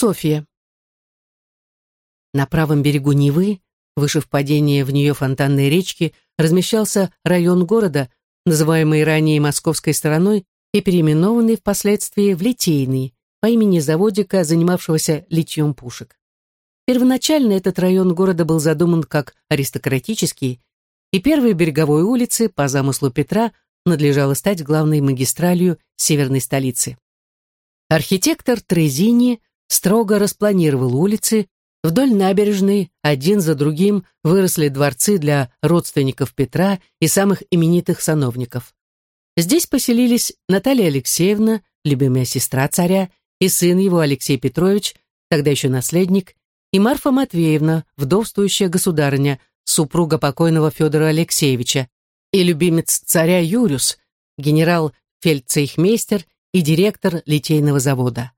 Софья. На правом берегу Невы, выше впадения в нее фонтанной речки, размещался район города, называемый ранее московской стороной и переименованный впоследствии в Литейный, по имени заводика, занимавшегося литьем пушек. Первоначально этот район города был задуман как аристократический, и первой береговой улице, по замыслу Петра, надлежало стать главной магистралью северной столицы. Архитектор Трезини строго распланировал улицы, вдоль набережной один за другим выросли дворцы для родственников Петра и самых именитых сановников. Здесь поселились Наталья Алексеевна, любимая сестра царя, и сын его Алексей Петрович, тогда еще наследник, и Марфа Матвеевна, вдовствующая государыня, супруга покойного Федора Алексеевича, и любимец царя Юрюс, генерал-фельдцейхмейстер и директор литейного завода.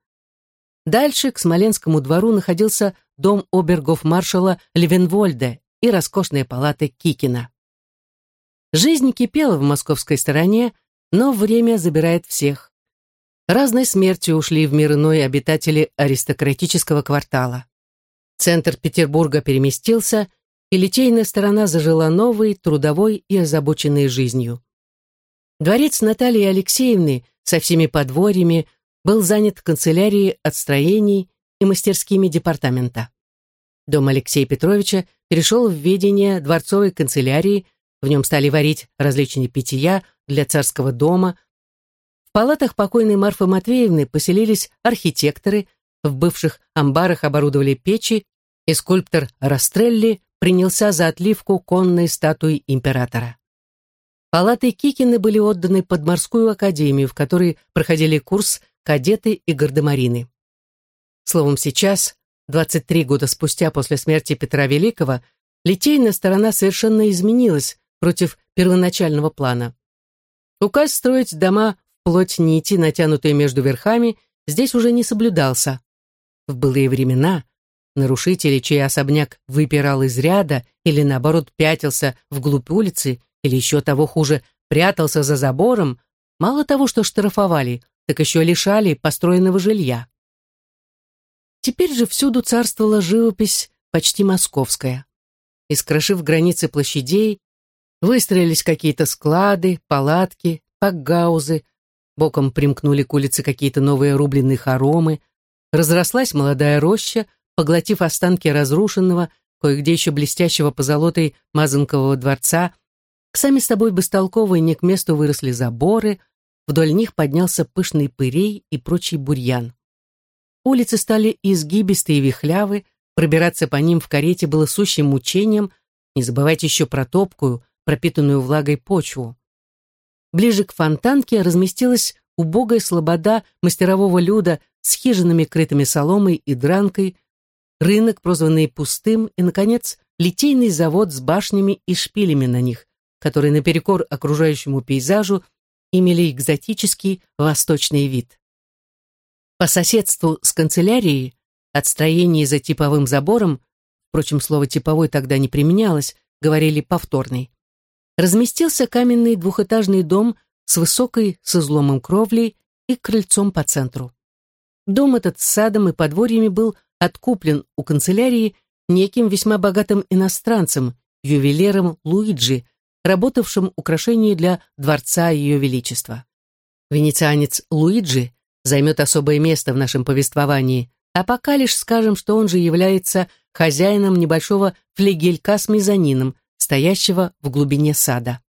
Дальше к Смоленскому двору находился дом обергов-маршала Левенвольда и роскошные палаты Кикина. Жизнь кипела в московской стороне, но время забирает всех. Разной смертью ушли в мир иной обитатели аристократического квартала. Центр Петербурга переместился, и литейная сторона зажила новой, трудовой и озабоченной жизнью. Дворец Натальи Алексеевны со всеми подворьями был занят канцелярией отстроений и мастерскими департамента. Дом Алексея Петровича перешел в ведение дворцовой канцелярии, в нем стали варить различные питья для царского дома. В палатах покойной Марфы Матвеевны поселились архитекторы, в бывших амбарах оборудовали печи, и скульптор Растрелли принялся за отливку конной статуи императора. Палаты Кикины были отданы под морскую академию, в которой проходили курс кадеты и гардемарины. Словом, сейчас, 23 года спустя после смерти Петра Великого, литейная сторона совершенно изменилась против первоначального плана. Указ строить дома вплоть нити, натянутые между верхами, здесь уже не соблюдался. В былые времена нарушители, чей особняк выпирал из ряда или, наоборот, пятился вглубь улицы, или еще того хуже, прятался за забором, мало того, что штрафовали, так еще лишали построенного жилья. Теперь же всюду царствовала живопись почти московская. Искрошив границы площадей, выстроились какие-то склады, палатки, пакгаузы, боком примкнули к улице какие-то новые рубленые хоромы, разрослась молодая роща, поглотив останки разрушенного, кое-где еще блестящего позолотой Мазанкового дворца, Сами с собой бестолковые не к месту выросли заборы, вдоль них поднялся пышный пырей и прочий бурьян. Улицы стали изгибистые и вихлявы, пробираться по ним в карете было сущим мучением, не забывать еще про топкую, пропитанную влагой почву. Ближе к фонтанке разместилась убогая слобода мастерового люда с хижинами, крытыми соломой и дранкой, рынок, прозванный пустым, и, наконец, литейный завод с башнями и шпилями на них, которые наперекор окружающему пейзажу имели экзотический восточный вид. По соседству с канцелярией, от строений за типовым забором, впрочем, слово «типовой» тогда не применялось, говорили «повторный», разместился каменный двухэтажный дом с высокой с изломом кровлей и крыльцом по центру. Дом этот с садом и подворьями был откуплен у канцелярии неким весьма богатым иностранцем, ювелиром Луиджи, работавшим украшением для дворца Ее Величества. Венецианец Луиджи займет особое место в нашем повествовании, а пока лишь скажем, что он же является хозяином небольшого флегелька с мезонином, стоящего в глубине сада.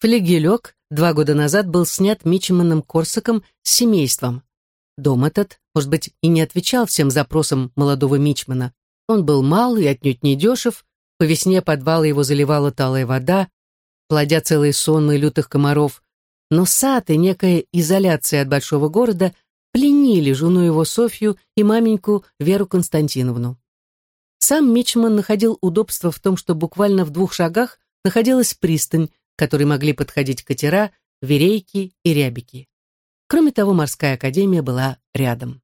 Флегелек два года назад был снят Мичеманом Корсаком с семейством. Дом этот, может быть, и не отвечал всем запросам молодого Мичмана. Он был мал и отнюдь не дешев, по весне подвала его заливала талая вода, плодя целые сонмы лютых комаров, но сад и некая изоляция от большого города пленили жену его Софью и маменьку Веру Константиновну. Сам Мичман находил удобство в том, что буквально в двух шагах находилась пристань, к которой могли подходить катера, верейки и рябики. Кроме того, морская академия была рядом.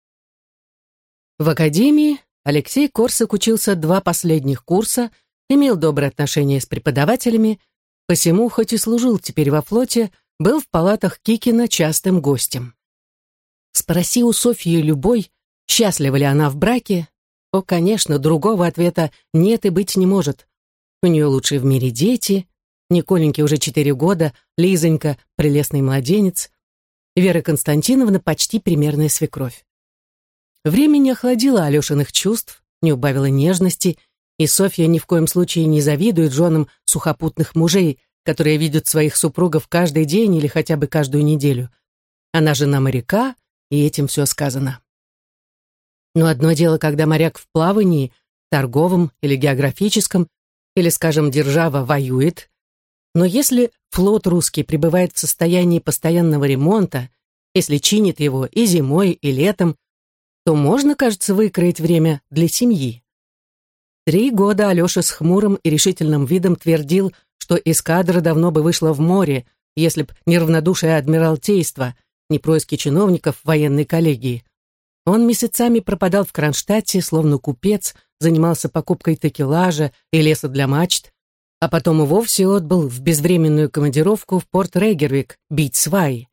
В академии Алексей Корсак учился два последних курса, имел добрые отношения с преподавателями, Посему, хоть и служил теперь во флоте, был в палатах Кикина частым гостем. Спроси у Софьи любой, Счастлива ли она в браке? О, конечно, другого ответа нет и быть не может. У нее лучшие в мире дети, Николеньке уже четыре года, Лизонька — прелестный младенец, Вера Константиновна почти примерная свекровь. Время не охладило Алешиных чувств, не убавило нежности, и Софья ни в коем случае не завидует женам сухопутных мужей, которые видят своих супругов каждый день или хотя бы каждую неделю. Она жена моряка, и этим все сказано. Но одно дело, когда моряк в плавании, торговом или географическом, или, скажем, держава воюет, но если флот русский пребывает в состоянии постоянного ремонта, если чинит его и зимой, и летом, то можно, кажется, выкроить время для семьи. Три года Алеша с хмурым и решительным видом твердил, что эскадра давно бы вышла в море, если б не равнодушие адмиралтейства, не происки чиновников военной коллегии. Он месяцами пропадал в Кронштадте, словно купец, занимался покупкой текелажа и леса для мачт, а потом и вовсе отбыл в безвременную командировку в порт Регервик бить сваи.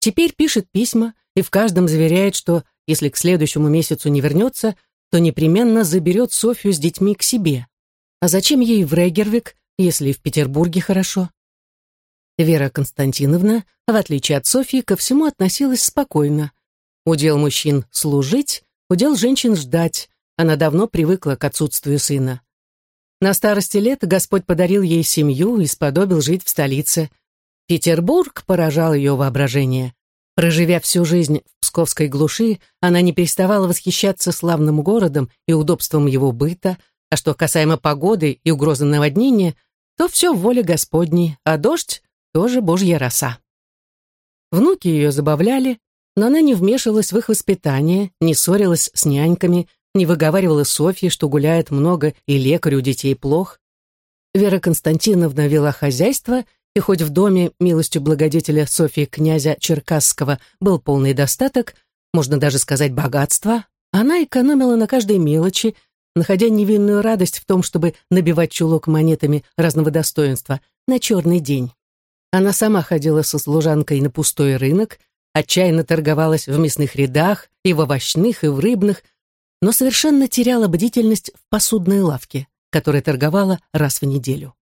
Теперь пишет письма и в каждом заверяет, что если к следующему месяцу не вернется, то непременно заберет Софью с детьми к себе. А зачем ей в Регервик, если в Петербурге хорошо? Вера Константиновна, в отличие от Софьи, ко всему относилась спокойно. Удел мужчин служить, удел женщин ждать. Она давно привыкла к отсутствию сына. На старости лет Господь подарил ей семью и сподобил жить в столице. Петербург поражал ее воображение. Проживя всю жизнь в псковской глуши, она не переставала восхищаться славным городом и удобством его быта, а что касаемо погоды и угрозы наводнения, то все в воле Господней, а дождь — тоже божья роса. Внуки ее забавляли, но она не вмешивалась в их воспитание, не ссорилась с няньками, не выговаривала Софье, что гуляет много и лекарю детей плох. Вера Константиновна вела хозяйство, и хоть в доме милостью благодетеля Софьи князя Черкасского был полный достаток, можно даже сказать богатство, она экономила на каждой мелочи, находя невинную радость в том, чтобы набивать чулок монетами разного достоинства на черный день. Она сама ходила со служанкой на пустой рынок, отчаянно торговалась в мясных рядах, и в овощных, и в рыбных, но совершенно теряла бдительность в посудной лавке, которая торговала раз в неделю.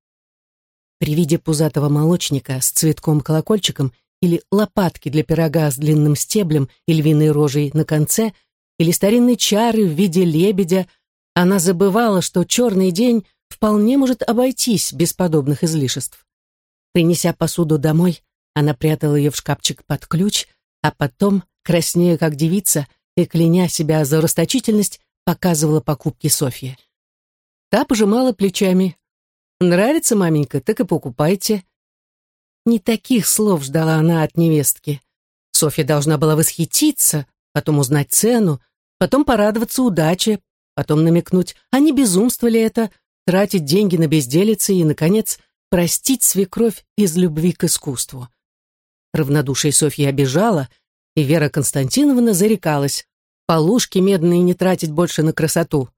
При виде пузатого молочника с цветком-колокольчиком или лопатки для пирога с длинным стеблем и львиной рожей на конце, или старинной чары в виде лебедя, она забывала, что черный день вполне может обойтись без подобных излишеств. Принеся посуду домой, она прятала ее в шкафчик под ключ, а потом, краснея как девица, и, кляня себя за расточительность, показывала покупки Софье. Та пожимала плечами. «Нравится, маменька, так и покупайте». Не таких слов ждала она от невестки. Софья должна была восхититься, потом узнать цену, потом порадоваться удаче, потом намекнуть, а не безумство ли это, тратить деньги на безделицы и, наконец, простить свекровь из любви к искусству. Равнодушие Софьи обижала — и Вера Константиновна зарекалась полушки медные не тратить больше на красоту.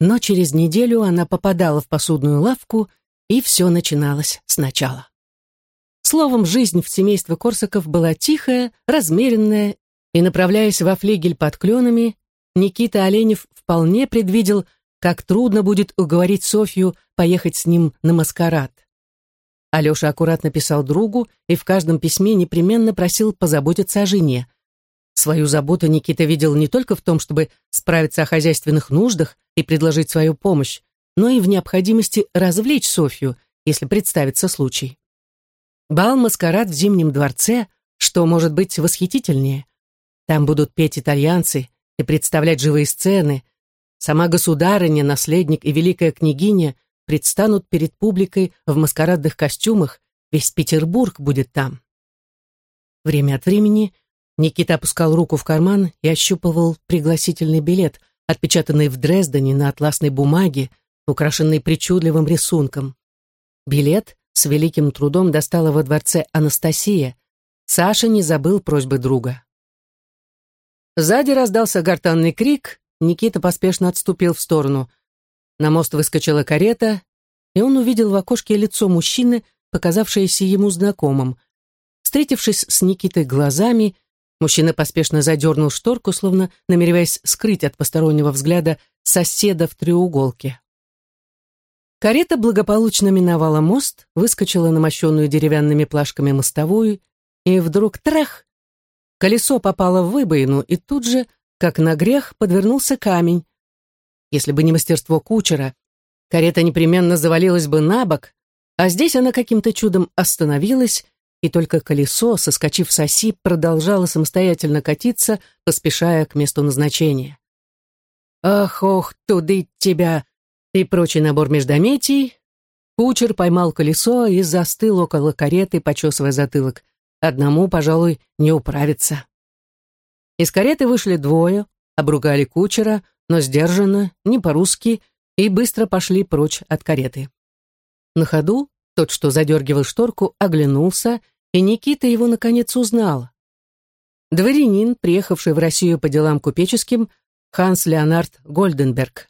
Но через неделю она попадала в посудную лавку, и все начиналось сначала. Словом, жизнь в семействе Корсаков была тихая, размеренная, и, направляясь во флигель под кленами, Никита Оленев вполне предвидел, как трудно будет уговорить Софью поехать с ним на маскарад. Алеша аккуратно писал другу и в каждом письме непременно просил позаботиться о жене. Свою заботу Никита видел не только в том, чтобы справиться о хозяйственных нуждах и предложить свою помощь, но и в необходимости развлечь Софью, если представится случай. Бал-маскарад в Зимнем дворце, что может быть восхитительнее? Там будут петь итальянцы и представлять живые сцены. Сама государыня, наследник и великая княгиня предстанут перед публикой в маскарадных костюмах, весь Петербург будет там. Время от времени Никита опускал руку в карман и ощупывал пригласительный билет, отпечатанный в Дрездене на атласной бумаге, украшенный причудливым рисунком. Билет с великим трудом достала во дворце Анастасия. Саша не забыл просьбы друга. Сзади раздался гортанный крик, Никита поспешно отступил в сторону. На мост выскочила карета, и он увидел в окошке лицо мужчины, показавшееся ему знакомым. Встретившись с Никитой глазами, Мужчина поспешно задернул шторку, словно намереваясь скрыть от постороннего взгляда соседа в треуголке. Карета благополучно миновала мост, выскочила на мощенную деревянными плашками мостовую, и вдруг трах! Колесо попало в выбоину, и тут же, как на грех, подвернулся камень. Если бы не мастерство кучера, карета непременно завалилась бы на бок, а здесь она каким-то чудом остановилась, и только колесо, соскочив с оси, продолжало самостоятельно катиться, поспешая к месту назначения. «Ах, ох, туды тебя!» и прочий набор междометий, кучер поймал колесо и застыл около кареты, почесывая затылок. Одному, пожалуй, не управиться. Из кареты вышли двое, обругали кучера, но сдержанно, не по-русски, и быстро пошли прочь от кареты. На ходу тот, что задергивал шторку, оглянулся, и Никита его наконец узнал. Дворянин, приехавший в Россию по делам купеческим, Ханс Леонард Гольденберг.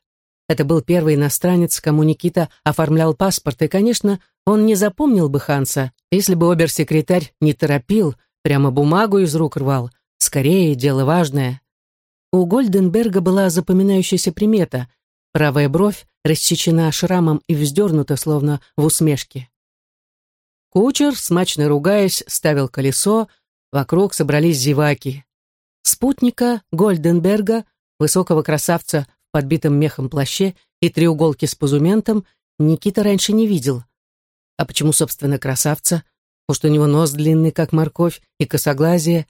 Это был первый иностранец, кому Никита оформлял паспорт, и, конечно, он не запомнил бы Ханса, если бы обер-секретарь не торопил, прямо бумагу из рук рвал. Скорее, дело важное. У Гольденберга была запоминающаяся примета. Правая бровь рассечена шрамом и вздернута, словно в усмешке. Кучер, смачно ругаясь, ставил колесо, вокруг собрались зеваки. Спутника Гольденберга, высокого красавца подбитом мехом плаще и треуголке с позументом Никита раньше не видел. А почему, собственно, красавца? Может, у него нос длинный, как морковь, и косоглазие?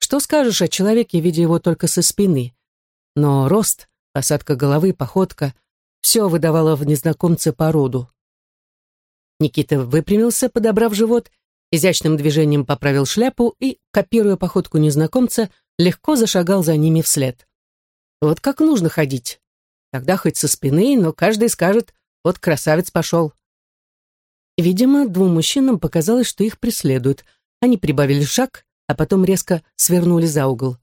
Что скажешь о человеке, видя его только со спины? Но рост, посадка головы, походка — все выдавало в незнакомце породу. Никита выпрямился, подобрав живот, изящным движением поправил шляпу и, копируя походку незнакомца, легко зашагал за ними вслед. Вот как нужно ходить. Тогда хоть со спины, но каждый скажет «вот красавец пошел». Видимо, двум мужчинам показалось, что их преследуют. Они прибавили шаг, а потом резко свернули за угол.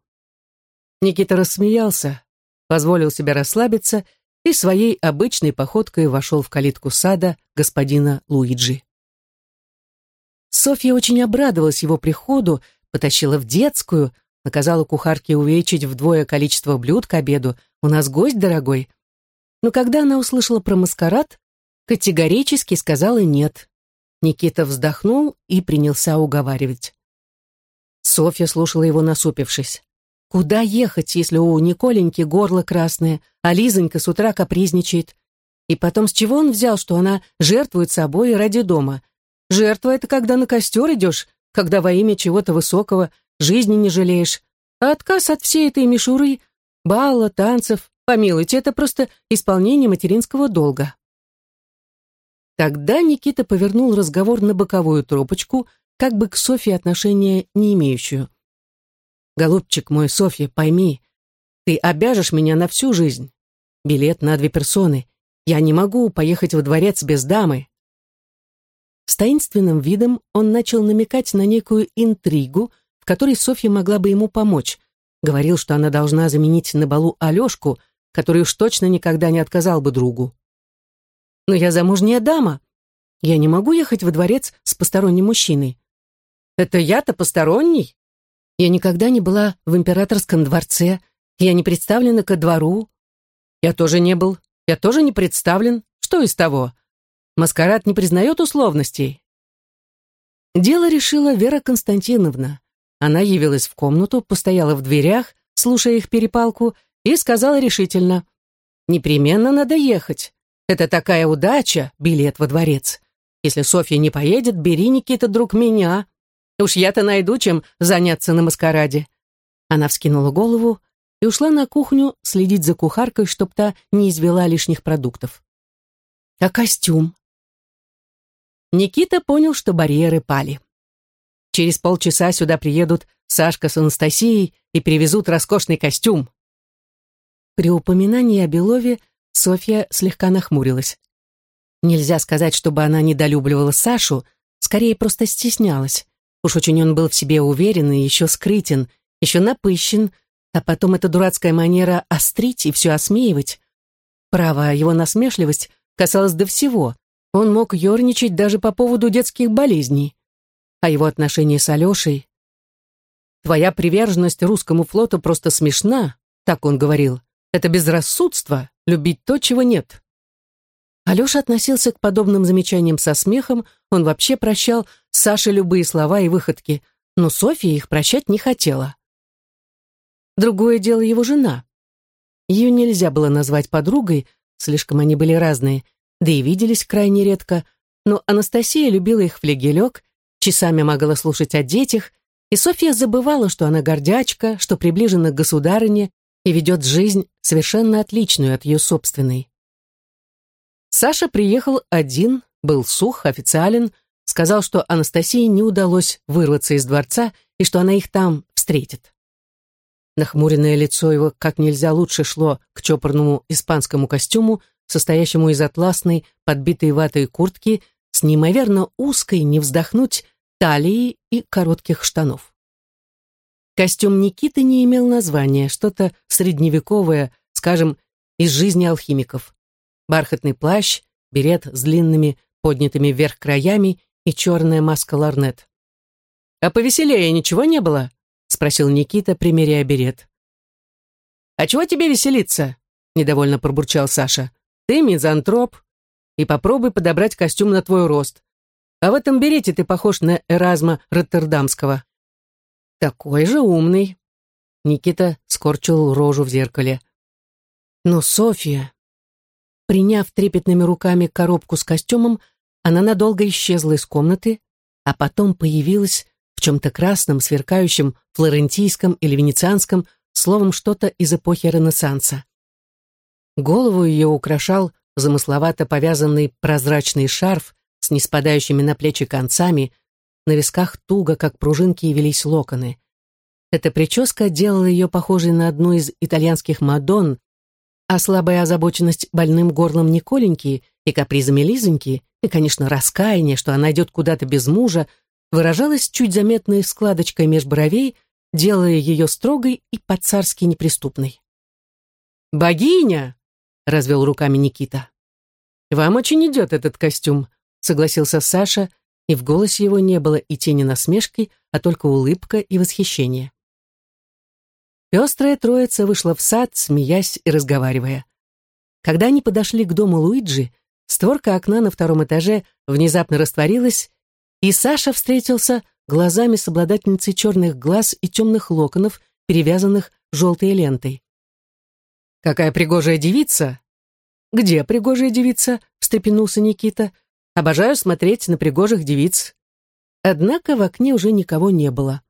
Никита рассмеялся, позволил себе расслабиться и своей обычной походкой вошел в калитку сада господина Луиджи. Софья очень обрадовалась его приходу, потащила в детскую, наказала кухарке увеличить вдвое количество блюд к обеду. «У нас гость дорогой», но когда она услышала про маскарад, категорически сказала «нет». Никита вздохнул и принялся уговаривать. Софья слушала его, насупившись. Куда ехать, если у Николеньки горло красное, а Лизонька с утра капризничает? И потом, с чего он взял, что она жертвует собой ради дома? Жертва — это когда на костер идешь, когда во имя чего-то высокого жизни не жалеешь. А отказ от всей этой мишуры, бала, танцев, Помилуйте, это просто исполнение материнского долга. Тогда Никита повернул разговор на боковую тропочку, как бы к Софье отношения не имеющую. «Голубчик мой, Софья, пойми, ты обяжешь меня на всю жизнь. Билет на две персоны. Я не могу поехать во дворец без дамы». С таинственным видом он начал намекать на некую интригу, в которой Софья могла бы ему помочь. Говорил, что она должна заменить на балу Алешку, который уж точно никогда не отказал бы другу. Но я замужняя дама. Я не могу ехать во дворец с посторонним мужчиной. Это я-то посторонний? Я никогда не была в императорском дворце. Я не представлена ко двору. Я тоже не был. Я тоже не представлен. Что из того? Маскарад не признает условностей. Дело решила Вера Константиновна. Она явилась в комнату, постояла в дверях, слушая их перепалку, и сказала решительно, «Непременно надо ехать. Это такая удача, билет во дворец. Если Софья не поедет, бери, Никита, друг, меня. Уж я-то найду, чем заняться на маскараде». Она вскинула голову и ушла на кухню следить за кухаркой, чтоб та не извела лишних продуктов. «А костюм?» Никита понял, что барьеры пали. Через полчаса сюда приедут Сашка с Анастасией и привезут роскошный костюм. При упоминании о Белове Софья слегка нахмурилась. Нельзя сказать, чтобы она недолюбливала Сашу, скорее просто стеснялась. Уж очень он был в себе уверен и еще скрытен, еще напыщен, а потом эта дурацкая манера острить и все осмеивать. Право, его насмешливость касалась до всего. Он мог ерничать даже по поводу детских болезней. А его отношения с Алешей... Твоя приверженность русскому флоту просто смешна, так он говорил. Это безрассудство, любить то, чего нет. Алеша относился к подобным замечаниям со смехом, он вообще прощал Саше любые слова и выходки, но Софья их прощать не хотела. Другое дело его жена. Ее нельзя было назвать подругой, слишком они были разные, да и виделись крайне редко, но Анастасия любила их флегелек, часами могла слушать о детях, и Софья забывала, что она гордячка, что приближена к государыне и ведет жизнь совершенно отличную от ее собственной. Саша приехал один, был сух, официален, сказал, что Анастасии не удалось вырваться из дворца и что она их там встретит. Нахмуренное лицо его как нельзя лучше шло к чопорному испанскому костюму, состоящему из атласной, подбитой ватой куртки, с неимоверно узкой, не вздохнуть, талии и коротких штанов. Костюм Никиты не имел названия, что-то средневековое, скажем, из жизни алхимиков. Бархатный плащ, берет с длинными, поднятыми вверх краями и черная маска ларнет. «А повеселее ничего не было?» — спросил Никита, примеряя берет. «А чего тебе веселиться?» — недовольно пробурчал Саша. «Ты мизантроп, и попробуй подобрать костюм на твой рост. А в этом берете ты похож на Эразма Роттердамского». «Такой же умный». Никита скорчил рожу в зеркале. «Но Софья...» Приняв трепетными руками коробку с костюмом, она надолго исчезла из комнаты, а потом появилась в чем-то красном, сверкающем, флорентийском или венецианском, словом, что-то из эпохи Ренессанса. Голову ее украшал замысловато повязанный прозрачный шарф с неспадающими на плечи концами, на висках туго, как пружинки, велись локоны. Эта прическа делала ее похожей на одну из итальянских мадонн, а слабая озабоченность больным горлом Николеньки и капризами Лизоньки, и, конечно, раскаяние, что она идет куда-то без мужа, выражалась чуть заметной складочкой меж бровей, делая ее строгой и по-царски неприступной. «Богиня!» — развел руками Никита. «Вам очень идет этот костюм», — согласился Саша, и в голосе его не было и тени насмешки, а только улыбка и восхищение. Пестрая троица вышла в сад, смеясь и разговаривая. Когда они подошли к дому Луиджи, створка окна на втором этаже внезапно растворилась, и Саша встретился глазами с обладательницей черных глаз и темных локонов, перевязанных желтой лентой. «Какая пригожая девица!» «Где пригожая девица?» — встрепенулся Никита. «Обожаю смотреть на пригожих девиц». Однако в окне уже никого не было.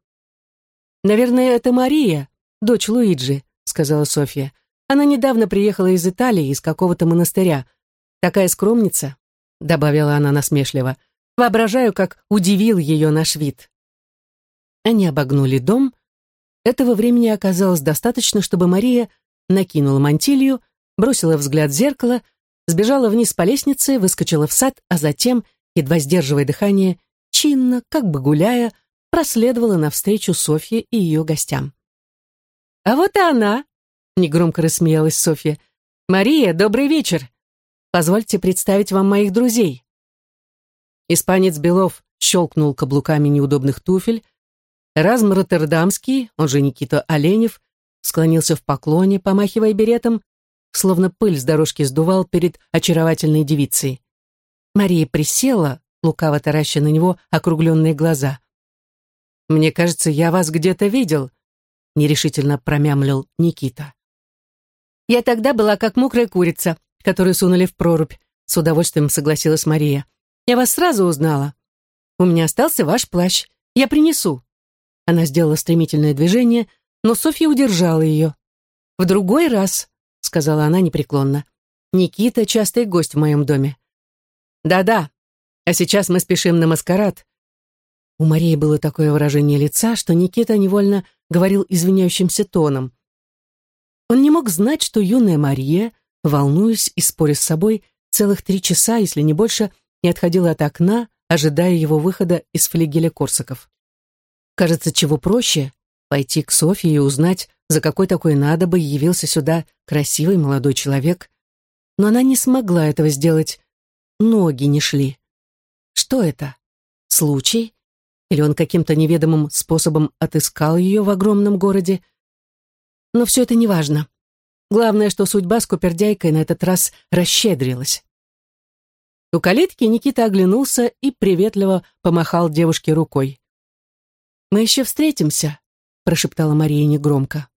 «Наверное, это Мария, дочь Луиджи», — сказала Софья. «Она недавно приехала из Италии, из какого-то монастыря. Такая скромница», — добавила она насмешливо. Воображаю, как удивил ее наш вид. Они обогнули дом. Этого времени оказалось достаточно, чтобы Мария накинула мантилью, бросила взгляд в зеркало, сбежала вниз по лестнице, выскочила в сад, а затем, едва сдерживая дыхание, чинно, как бы гуляя, проследовала навстречу Софье и ее гостям. «А вот и она!» — негромко рассмеялась Софья. «Мария, добрый вечер! Позвольте представить вам моих друзей. Испанец Белов щелкнул каблуками неудобных туфель. Разм Роттердамский, он же Никита Оленев, склонился в поклоне, помахивая беретом, словно пыль с дорожки сдувал перед очаровательной девицей. Мария присела, лукаво тараща на него округленные глаза. «Мне кажется, я вас где-то видел», — нерешительно промямлил Никита. «Я тогда была как мокрая курица, которую сунули в прорубь», — с удовольствием согласилась Мария. Я вас сразу узнала. У меня остался ваш плащ. Я принесу». Она сделала стремительное движение, но Софья удержала ее. «В другой раз», — сказала она непреклонно. «Никита — частый гость в моем доме». «Да-да, а сейчас мы спешим на маскарад». У Марии было такое выражение лица, что Никита невольно говорил извиняющимся тоном. Он не мог знать, что юная Мария, волнуясь и споря с собой, целых три часа, если не больше, — не отходила от окна, ожидая его выхода из флигеля Корсаков. Кажется, чего проще — пойти к Софье и узнать, за какой такой надобой явился сюда красивый молодой человек. Но она не смогла этого сделать. Ноги не шли. Что это? Случай? Или он каким-то неведомым способом отыскал ее в огромном городе. Но все это не важно. Главное, что судьба с Купердяйкой на этот раз расщедрилась. У калитки Никита оглянулся и приветливо помахал девушке рукой. «Мы еще встретимся», — прошептала Мария негромко.